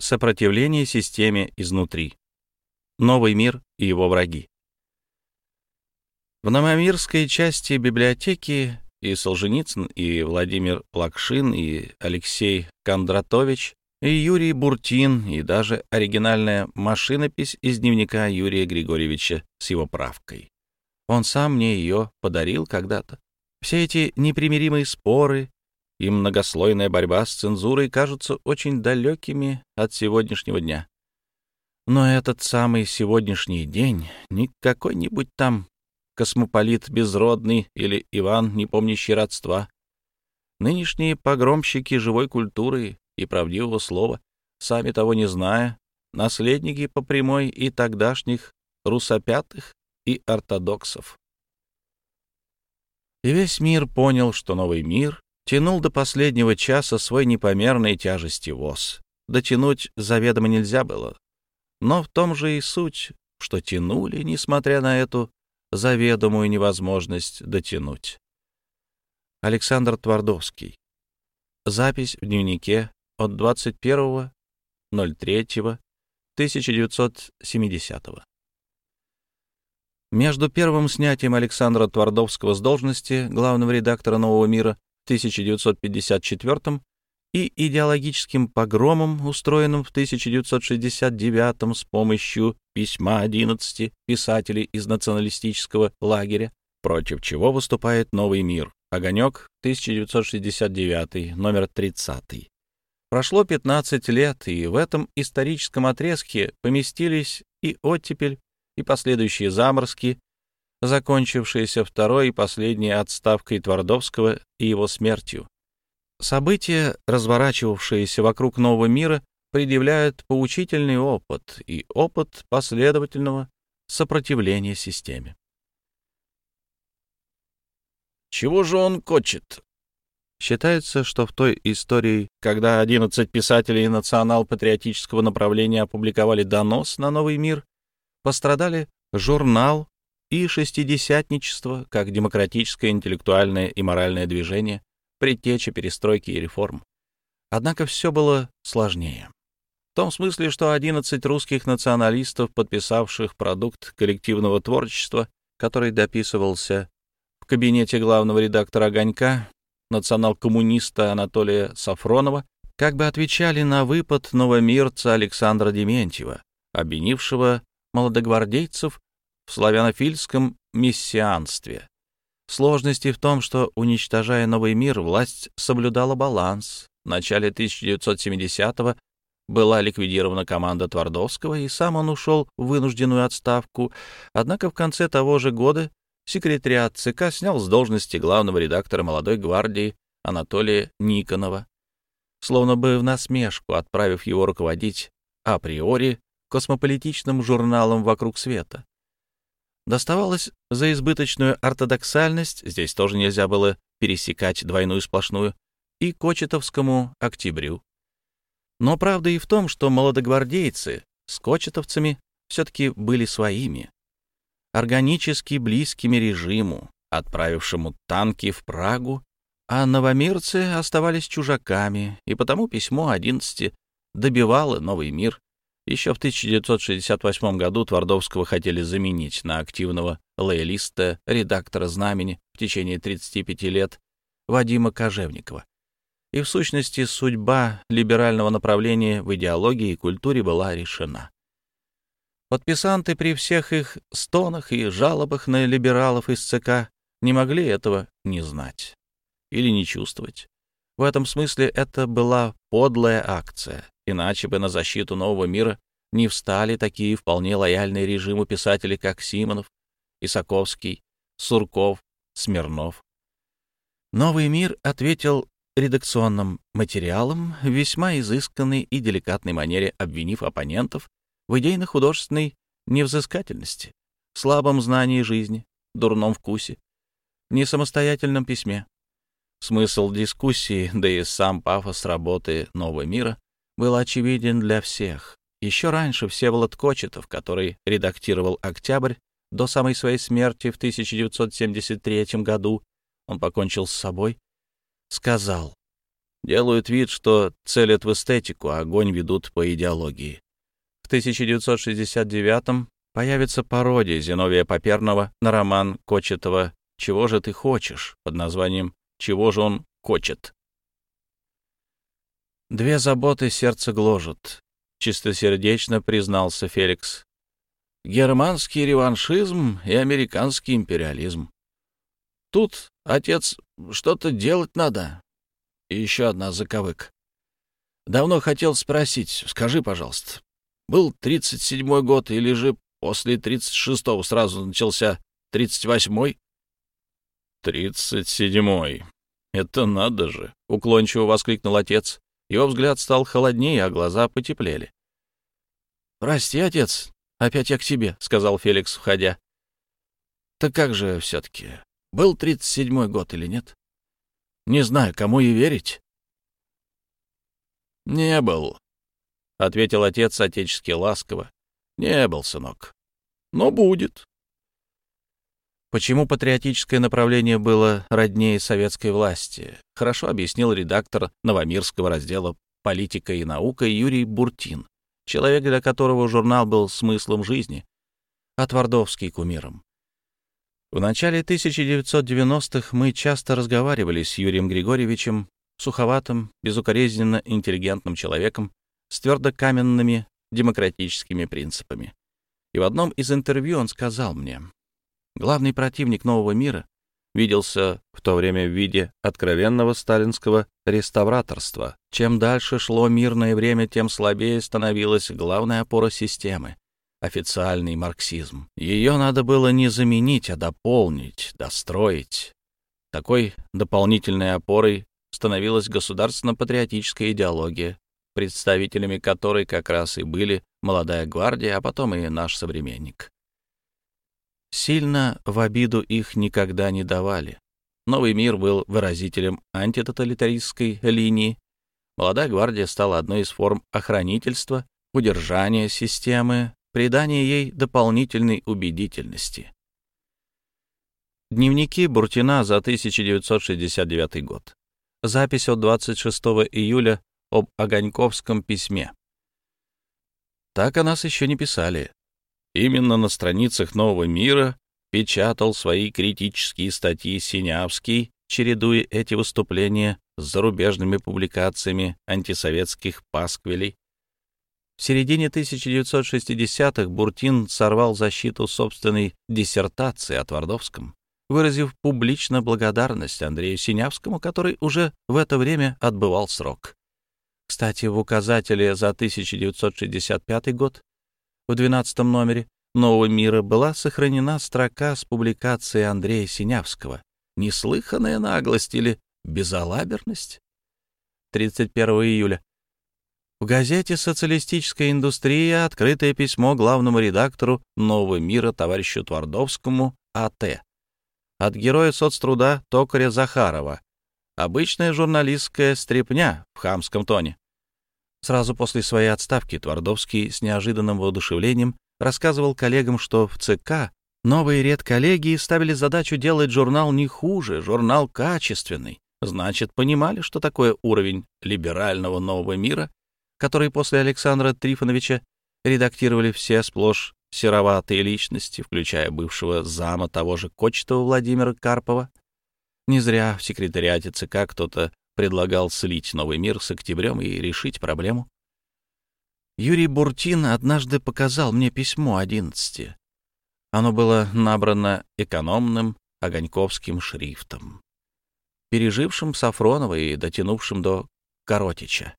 Сопротивление системе изнутри. Новый мир и его враги. В Новомирской части библиотеки и Солженицын, и Владимир Лакшин, и Алексей Кондратович, и Юрий Буртин, и даже оригинальная машинопись из дневника Юрия Григорьевича с его правкой. Он сам мне ее подарил когда-то. Все эти непримиримые споры и многослойная борьба с цензурой кажутся очень далекими от сегодняшнего дня. Но этот самый сегодняшний день не какой-нибудь там космополит безродный или Иван, не помнящий родства. Нынешние погромщики живой культуры и правдивого слова, сами того не зная, наследники по прямой и тогдашних русопятых и ортодоксов. И весь мир понял, что новый мир тянул до последнего часа свой непомерной тяжести воз. Дотянуть заведомо нельзя было. Но в том же и суть, что тянули, несмотря на эту заведомую невозможность дотянуть. Александр Твардовский. Запись в дневнике от 21.03.1970. Между первым снятием Александра Твардовского с должности главного редактора «Нового мира» 1954 и идеологическим погромом, устроенным в 1969 с помощью письма 11 писателей из националистического лагеря, против чего выступает «Новый мир». «Огонек», 1969, номер 30. Прошло 15 лет, и в этом историческом отрезке поместились и оттепель, и последующие заморозки, закончившиеся второй и последней отставкой Твардовского и его смертью. События, разворачивавшиеся вокруг нового мира, предъявляют поучительный опыт и опыт последовательного сопротивления системе. «Чего же он кочет?» Считается, что в той истории, когда 11 писателей национал-патриотического направления опубликовали донос на новый мир, пострадали журнал и шестидесятничество как демократическое интеллектуальное и моральное движение, предтеча перестройки и реформ. Однако все было сложнее. В том смысле, что 11 русских националистов, подписавших продукт коллективного творчества, который дописывался в кабинете главного редактора «Огонька», национал-коммуниста Анатолия Сафронова, как бы отвечали на выпад новомирца Александра Дементьева, обвинившего молодогвардейцев в славянофильском мессианстве. Сложности в том, что, уничтожая новый мир, власть соблюдала баланс. В начале 1970-го была ликвидирована команда Твардовского, и сам он ушел в вынужденную отставку. Однако в конце того же года секретариат ЦК снял с должности главного редактора «Молодой гвардии» Анатолия Никонова, словно бы в насмешку отправив его руководить априори космополитичным журналом «Вокруг света». Доставалось за избыточную ортодоксальность, здесь тоже нельзя было пересекать двойную сплошную, и Кочетовскому октябрю. Но правда и в том, что молодогвардейцы с кочетовцами все-таки были своими, органически близкими режиму, отправившему танки в Прагу, а новомирцы оставались чужаками, и потому письмо 11 добивало новый мир еще в 1968 году Твардовского хотели заменить на активного лоялиста, редактора «Знамени» в течение 35 лет Вадима Кожевникова. И в сущности судьба либерального направления в идеологии и культуре была решена. Подписанты при всех их стонах и жалобах на либералов из ЦК не могли этого не знать или не чувствовать. В этом смысле это была подлая акция, иначе бы на защиту нового мира не встали такие вполне лояльные режиму писатели, как Симонов, Исаковский, Сурков, Смирнов. «Новый мир» ответил редакционным материалом в весьма изысканной и деликатной манере, обвинив оппонентов в идейно-художественной невзыскательности, слабом знании жизни, дурном вкусе, несамостоятельном письме. Смысл дискуссии, да и сам пафос работы «Нового мира» был очевиден для всех. Еще раньше Всеволод Кочетов, который редактировал «Октябрь», до самой своей смерти в 1973 году, он покончил с собой, сказал, Делают вид, что целят в эстетику, а огонь ведут по идеологии. В 1969-м появится пародия Зиновия Поперного на роман Кочетова «Чего же ты хочешь?» под названием «Чего же он хочет?». «Две заботы сердце гложет», — чистосердечно признался Феликс. «Германский реваншизм и американский империализм. Тут, отец, что-то делать надо. И еще одна заковык. Давно хотел спросить, скажи, пожалуйста, был 37-й год или же после 36-го сразу начался 38-й? 37-й. Это надо же, уклончиво воскликнул отец. Его взгляд стал холоднее, а глаза потеплели. «Прости, отец, опять я к тебе», — сказал Феликс, входя. «Так как же все-таки, был 37-й год или нет? Не знаю, кому и верить». «Не был», — ответил отец отечески ласково. «Не был, сынок. Но будет». Почему патриотическое направление было роднее советской власти, хорошо объяснил редактор Новомирского раздела «Политика и наука» Юрий Буртин, человек, для которого журнал был смыслом жизни, а Твардовский — кумиром. В начале 1990-х мы часто разговаривали с Юрием Григорьевичем, суховатым, безукоризненно интеллигентным человеком с твердо каменными демократическими принципами. И в одном из интервью он сказал мне, Главный противник нового мира виделся в то время в виде откровенного сталинского реставраторства. Чем дальше шло мирное время, тем слабее становилась главная опора системы — официальный марксизм. Ее надо было не заменить, а дополнить, достроить. Такой дополнительной опорой становилась государственно-патриотическая идеология, представителями которой как раз и были молодая гвардия, а потом и наш современник. Сильно в обиду их никогда не давали. Новый мир был выразителем антитоталитаристской линии. Молодая гвардия стала одной из форм охранительства, удержания системы, придания ей дополнительной убедительности. Дневники Буртина за 1969 год. Запись от 26 июля об Огоньковском письме. Так о нас еще не писали. Именно на страницах «Нового мира» печатал свои критические статьи Синявский, чередуя эти выступления с зарубежными публикациями антисоветских пасквилей. В середине 1960-х Буртин сорвал защиту собственной диссертации о Твардовском, выразив публично благодарность Андрею Синявскому, который уже в это время отбывал срок. Кстати, в указателе за 1965 год в 12 номере «Нового мира» была сохранена строка с публикацией Андрея Синявского. Неслыханная наглость или безалаберность? 31 июля. В газете «Социалистическая индустрия» открытое письмо главному редактору «Нового мира» товарищу Твардовскому А.Т. От героя соцтруда Токаря Захарова. Обычная журналистская стрепня в хамском тоне. Сразу после своей отставки Твардовский с неожиданным воодушевлением рассказывал коллегам, что в ЦК новые редколлегии ставили задачу делать журнал не хуже, журнал качественный. Значит, понимали, что такое уровень либерального нового мира, который после Александра Трифоновича редактировали все сплошь сероватые личности, включая бывшего зама того же Кочетова Владимира Карпова. Не зря в секретариате ЦК кто-то предлагал слить новый мир с октябрем и решить проблему. Юрий Буртин однажды показал мне письмо одиннадцати. Оно было набрано экономным огоньковским шрифтом, пережившим Сафронова и дотянувшим до Коротича.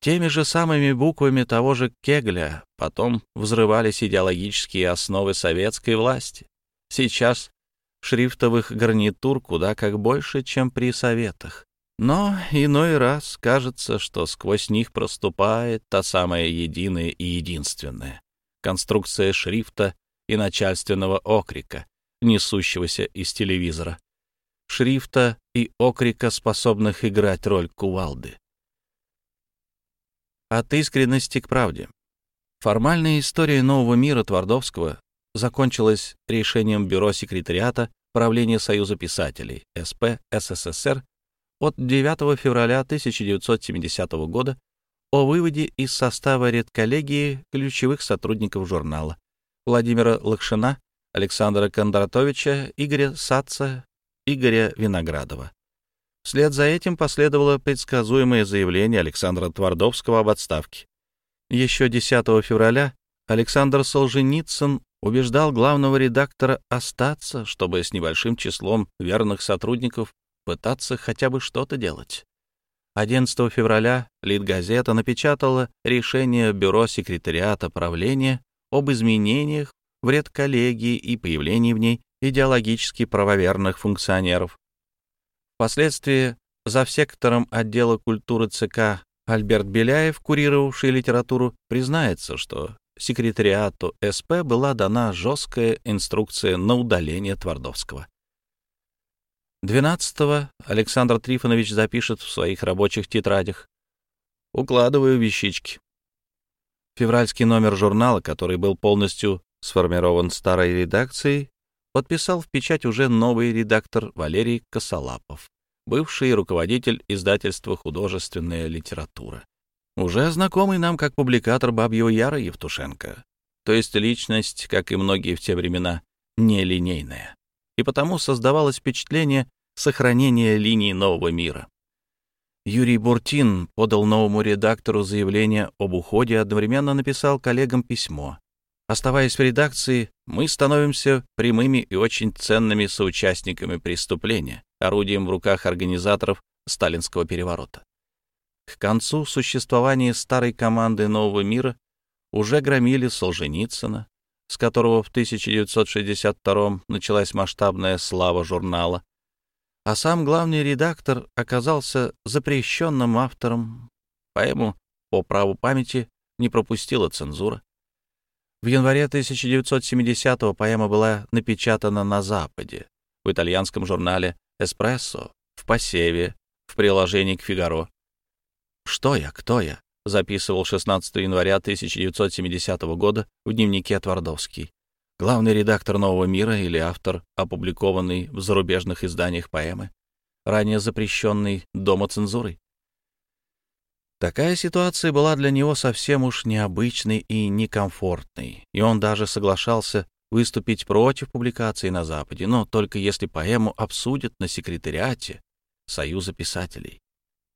Теми же самыми буквами того же Кегля потом взрывались идеологические основы советской власти. Сейчас шрифтовых гарнитур куда как больше, чем при советах. Но иной раз кажется, что сквозь них проступает та самая единая и единственная конструкция шрифта и начальственного окрика, несущегося из телевизора. Шрифта и окрика, способных играть роль кувалды. От искренности к правде. Формальная история нового мира Твардовского закончилось решением Бюро секретариата правления Союза писателей СП СССР от 9 февраля 1970 года о выводе из состава редколлегии ключевых сотрудников журнала Владимира Лакшина, Александра Кондратовича, Игоря Саца, Игоря Виноградова. Вслед за этим последовало предсказуемое заявление Александра Твардовского об отставке. Еще 10 февраля Александр Солженицын убеждал главного редактора остаться, чтобы с небольшим числом верных сотрудников пытаться хотя бы что-то делать. 11 февраля Литгазета напечатала решение Бюро секретариата правления об изменениях в редколлегии и появлении в ней идеологически правоверных функционеров. Впоследствии за сектором отдела культуры ЦК Альберт Беляев, курировавший литературу, признается, что секретариату СП была дана жесткая инструкция на удаление Твардовского. 12-го Александр Трифонович запишет в своих рабочих тетрадях. Укладываю вещички. Февральский номер журнала, который был полностью сформирован старой редакцией, подписал в печать уже новый редактор Валерий Косолапов, бывший руководитель издательства «Художественная литература». Уже знакомый нам как публикатор Бабьего Яра Евтушенко, то есть личность, как и многие в те времена, нелинейная. И потому создавалось впечатление, сохранения линии нового мира. Юрий Буртин подал новому редактору заявление об уходе, одновременно написал коллегам письмо. Оставаясь в редакции, мы становимся прямыми и очень ценными соучастниками преступления, орудием в руках организаторов сталинского переворота. К концу существования старой команды «Нового мира» уже громили Солженицына, с которого в 1962 началась масштабная слава журнала, а сам главный редактор оказался запрещенным автором. Поэму по праву памяти не пропустила цензура. В январе 1970-го поэма была напечатана на Западе, в итальянском журнале «Эспрессо», в «Посеве», в приложении к «Фигаро». «Что я? Кто я?» записывал 16 января 1970 года в дневнике Твардовский главный редактор «Нового мира» или автор, опубликованный в зарубежных изданиях поэмы, ранее запрещенный дома цензурой. Такая ситуация была для него совсем уж необычной и некомфортной, и он даже соглашался выступить против публикации на Западе, но только если поэму обсудят на секретариате Союза писателей.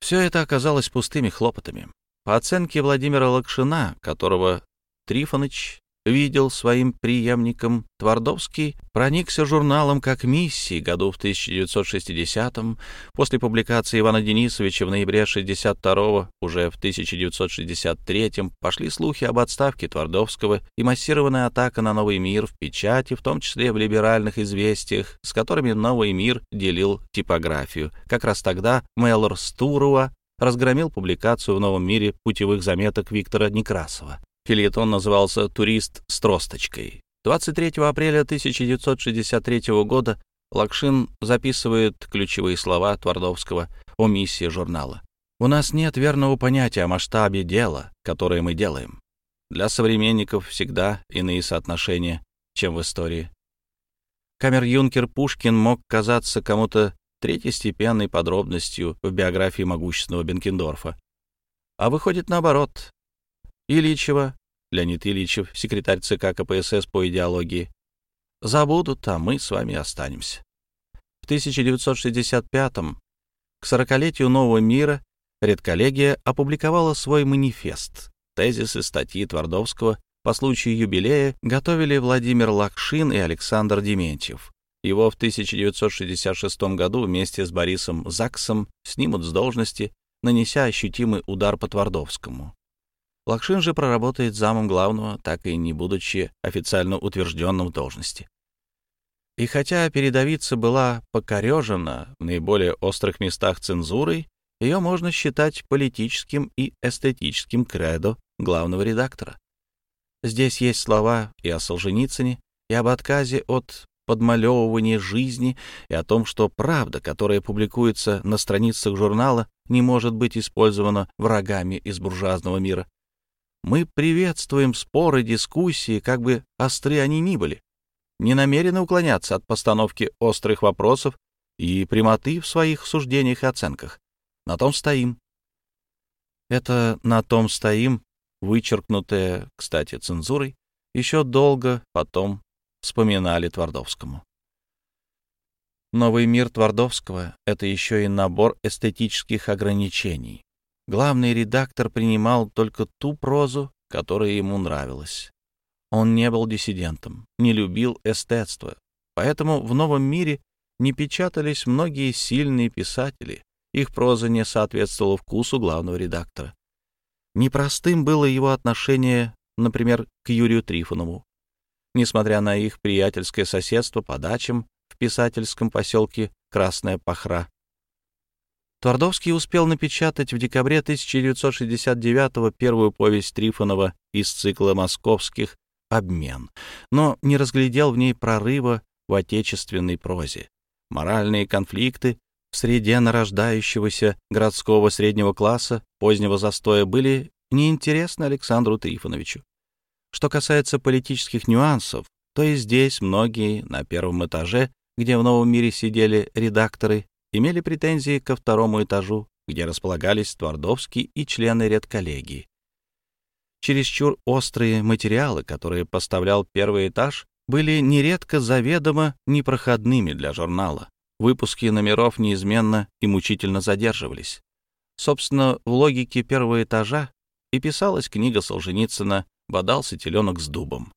Все это оказалось пустыми хлопотами. По оценке Владимира Лакшина, которого Трифоныч видел своим преемником, Твардовский проникся журналом как миссией году в 1960-м. После публикации Ивана Денисовича в ноябре 62-го, уже в 1963-м, пошли слухи об отставке Твардовского и массированная атака на «Новый мир» в печати, в том числе в либеральных известиях, с которыми «Новый мир» делил типографию. Как раз тогда Меллор Стуруа разгромил публикацию в «Новом мире» путевых заметок Виктора Некрасова. Филетон назывался «Турист с тросточкой». 23 апреля 1963 года Лакшин записывает ключевые слова Твардовского о миссии журнала. «У нас нет верного понятия о масштабе дела, которое мы делаем. Для современников всегда иные соотношения, чем в истории. Камер-юнкер Пушкин мог казаться кому-то третьестепенной подробностью в биографии могущественного Бенкендорфа. А выходит наоборот, Ильичева, Леонид Ильичев, секретарь ЦК КПСС по идеологии, забудут, а мы с вами останемся. В 1965-м, к сорокалетию нового мира, редколлегия опубликовала свой манифест. Тезисы статьи Твардовского по случаю юбилея готовили Владимир Лакшин и Александр Дементьев. Его в 1966 году вместе с Борисом Заксом снимут с должности, нанеся ощутимый удар по Твардовскому. Лакшин же проработает замом главного, так и не будучи официально утвержденным в должности. И хотя передовица была покорежена в наиболее острых местах цензурой, ее можно считать политическим и эстетическим кредо главного редактора. Здесь есть слова и о Солженицыне, и об отказе от подмалевывания жизни, и о том, что правда, которая публикуется на страницах журнала, не может быть использована врагами из буржуазного мира. Мы приветствуем споры, дискуссии, как бы остры они ни были. Не намерены уклоняться от постановки острых вопросов и прямоты в своих суждениях и оценках. На том стоим. Это «на том стоим», вычеркнутое, кстати, цензурой, еще долго потом вспоминали Твардовскому. Новый мир Твардовского — это еще и набор эстетических ограничений. Главный редактор принимал только ту прозу, которая ему нравилась. Он не был диссидентом, не любил эстетство, поэтому в новом мире не печатались многие сильные писатели, их проза не соответствовала вкусу главного редактора. Непростым было его отношение, например, к Юрию Трифонову. Несмотря на их приятельское соседство по дачам в писательском поселке Красная Пахра, Твардовский успел напечатать в декабре 1969-го первую повесть Трифонова из цикла московских «Обмен», но не разглядел в ней прорыва в отечественной прозе. Моральные конфликты в среде нарождающегося городского среднего класса позднего застоя были неинтересны Александру Трифоновичу. Что касается политических нюансов, то и здесь многие на первом этаже, где в новом мире сидели редакторы, имели претензии ко второму этажу, где располагались Твардовский и члены редколлегии. Чересчур острые материалы, которые поставлял первый этаж, были нередко заведомо непроходными для журнала. Выпуски номеров неизменно и мучительно задерживались. Собственно, в логике первого этажа и писалась книга Солженицына «Бодался теленок с дубом».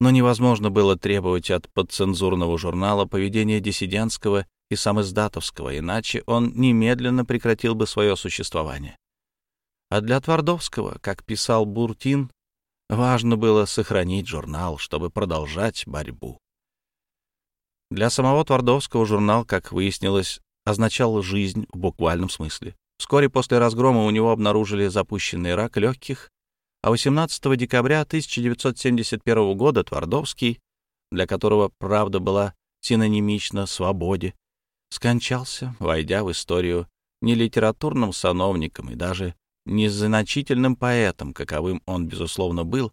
Но невозможно было требовать от подцензурного журнала поведения диссидентского и самоиздатовского, иначе он немедленно прекратил бы свое существование. А для Твардовского, как писал Буртин, важно было сохранить журнал, чтобы продолжать борьбу. Для самого Твардовского журнал, как выяснилось, означал жизнь в буквальном смысле. Вскоре после разгрома у него обнаружили запущенный рак легких, а 18 декабря 1971 года Твардовский, для которого правда была синонимична свободе, скончался, войдя в историю не литературным сановником и даже не значительным поэтом, каковым он, безусловно, был,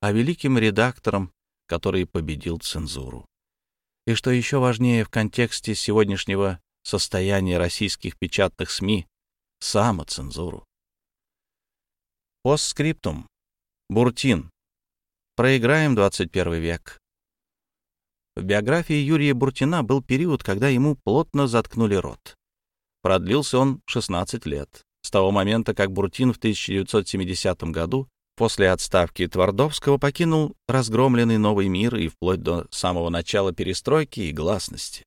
а великим редактором, который победил цензуру. И что еще важнее в контексте сегодняшнего состояния российских печатных СМИ, самоцензуру. Постскриптум. Буртин. Проиграем 21 век. В биографии Юрия Буртина был период, когда ему плотно заткнули рот. Продлился он 16 лет, с того момента, как Буртин в 1970 году после отставки Твардовского покинул разгромленный новый мир и вплоть до самого начала перестройки и гласности.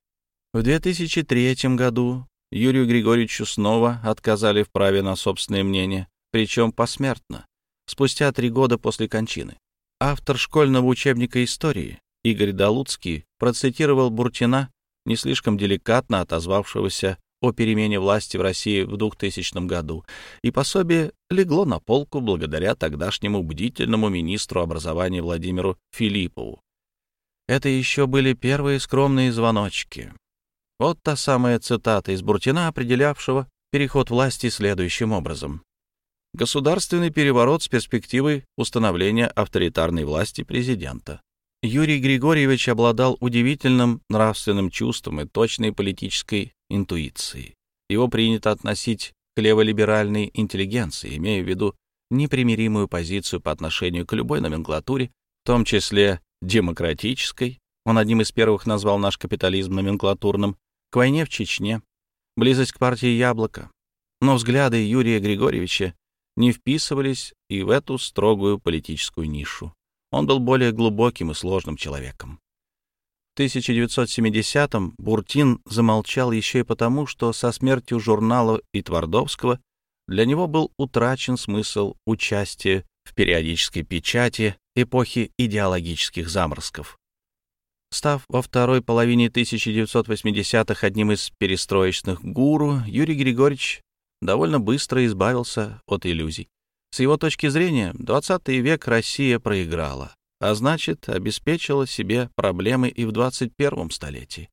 В 2003 году Юрию Григорьевичу снова отказали в праве на собственное мнение, причем посмертно, спустя три года после кончины. Автор школьного учебника истории Игорь Далуцкий процитировал Буртина, не слишком деликатно отозвавшегося о перемене власти в России в 2000 году, и пособие легло на полку благодаря тогдашнему бдительному министру образования Владимиру Филиппову. Это еще были первые скромные звоночки. Вот та самая цитата из Буртина, определявшего переход власти следующим образом. Государственный переворот с перспективой установления авторитарной власти президента. Юрий Григорьевич обладал удивительным нравственным чувством и точной политической интуицией. Его принято относить к леволиберальной интеллигенции, имея в виду непримиримую позицию по отношению к любой номенклатуре, в том числе демократической, он одним из первых назвал наш капитализм номенклатурным, к войне в Чечне, близость к партии «Яблоко». Но взгляды Юрия Григорьевича не вписывались и в эту строгую политическую нишу. Он был более глубоким и сложным человеком. В 1970-м Буртин замолчал еще и потому, что со смертью журнала и Твардовского для него был утрачен смысл участия в периодической печати эпохи идеологических заморозков. Став во второй половине 1980-х одним из перестроечных гуру, Юрий Григорьевич довольно быстро избавился от иллюзий. С его точки зрения, 20 век Россия проиграла, а значит, обеспечила себе проблемы и в 21 столетии.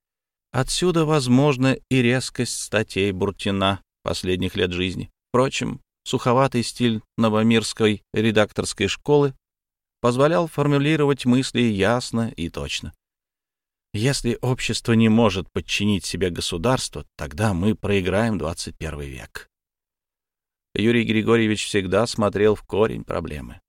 Отсюда, возможно, и резкость статей Буртина последних лет жизни. Впрочем, суховатый стиль новомирской редакторской школы позволял формулировать мысли ясно и точно. Если общество не может подчинить себе государство, тогда мы проиграем 21 век. Юрий Григорьевич всегда смотрел в корень проблемы.